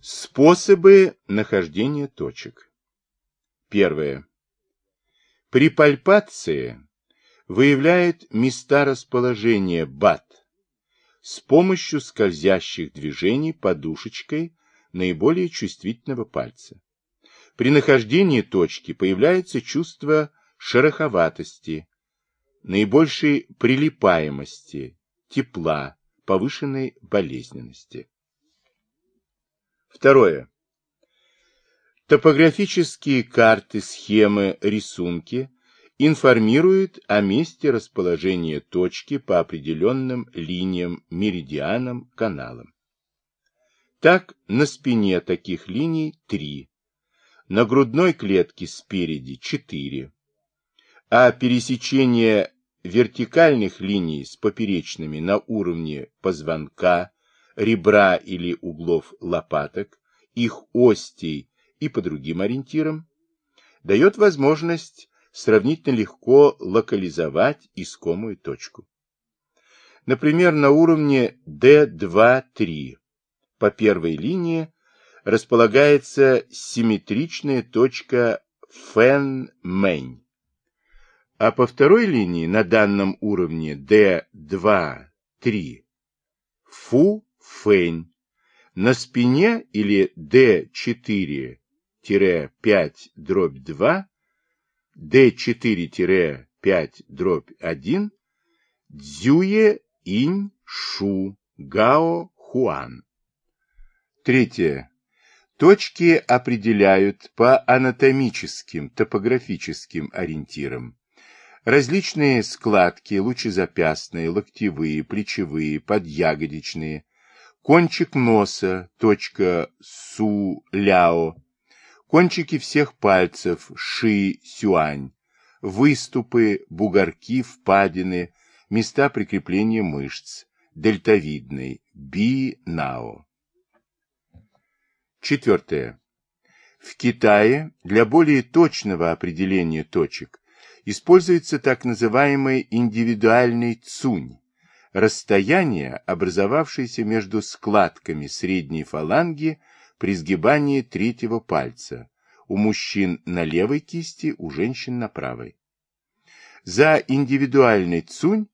Способы нахождения точек. Первое. При пальпации выявляет места расположения БАТ с помощью скользящих движений подушечкой наиболее чувствительного пальца. При нахождении точки появляется чувство шероховатости, наибольшей прилипаемости, тепла, повышенной болезненности. Второе. Топографические карты, схемы, рисунки информируют о месте расположения точки по определенным линиям, меридианам, каналам. Так, на спине таких линий три, на грудной клетке спереди четыре, а пересечение вертикальных линий с поперечными на уровне позвонка, ребра или углов лопаток, их остей и по другим ориентирам, дает возможность сравнительно легко локализовать искомую точку. Например, на уровне D2-3 по первой линии располагается симметричная точка Фэн-Мэнь, а по второй линии на данном уровне D2-3 Фу-Фэнь. На спине или D4-5-2 D4-5-1 Дзюе Инь Шу Гао Хуан. Третье. Точки определяют по анатомическим, топографическим ориентирам. Различные складки, лучезапястные, локтевые, плечевые, подъягодичные, кончик носа, точка Су-Ляо, кончики всех пальцев, Ши-Сюань, выступы, бугорки, впадины, места прикрепления мышц, дельтовидный, Би-Нао. Четвертое. В Китае для более точного определения точек используется так называемый индивидуальный цунь, расстояние, образовавшееся между складками средней фаланги при сгибании третьего пальца, у мужчин на левой кисти, у женщин на правой. За индивидуальный цунь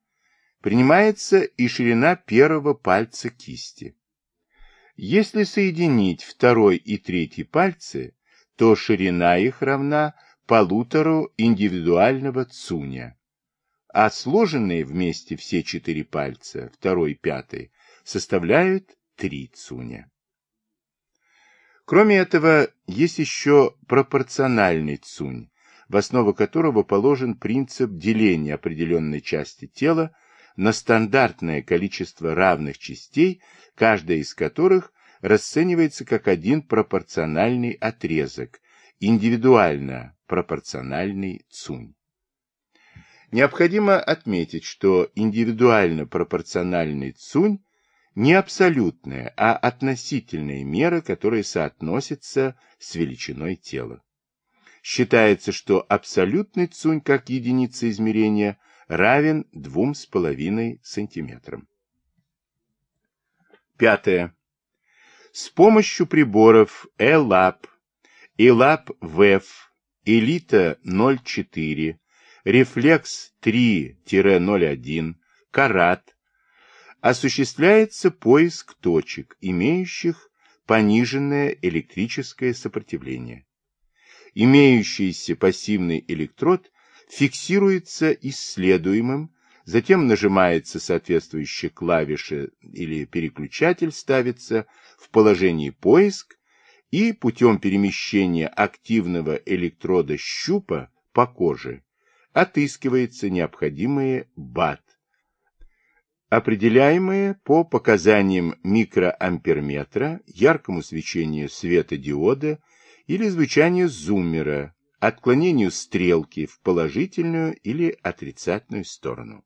принимается и ширина первого пальца кисти. Если соединить второй и третий пальцы, то ширина их равна полутору индивидуального цуня, а сложенные вместе все четыре пальца, второй и пятый, составляют три цуня. Кроме этого, есть еще пропорциональный цунь, в основу которого положен принцип деления определенной части тела на стандартное количество равных частей, каждая из которых расценивается как один пропорциональный отрезок, индивидуально пропорциональный цунь. Необходимо отметить, что индивидуально пропорциональный цунь не абсолютная, а относительная мера, которая соотносится с величиной тела. Считается, что абсолютный цунь как единица измерения равен 2,5 см. Пятое. С помощью приборов ELAP, ELAP-VEF, Элита 04, Рефлекс 3-01, Карат осуществляется поиск точек, имеющих пониженное электрическое сопротивление. Имеющийся пассивный электрод фиксируется исследуемым, затем нажимается соответствующая клавиша или переключатель ставится в положении поиск и путем перемещения активного электрода щупа по коже отыскивается необходимые БАТ, определяемые по показаниям микроамперметра, яркому свечению светодиода или звучанию зуммера, отклонению стрелки в положительную или отрицательную сторону.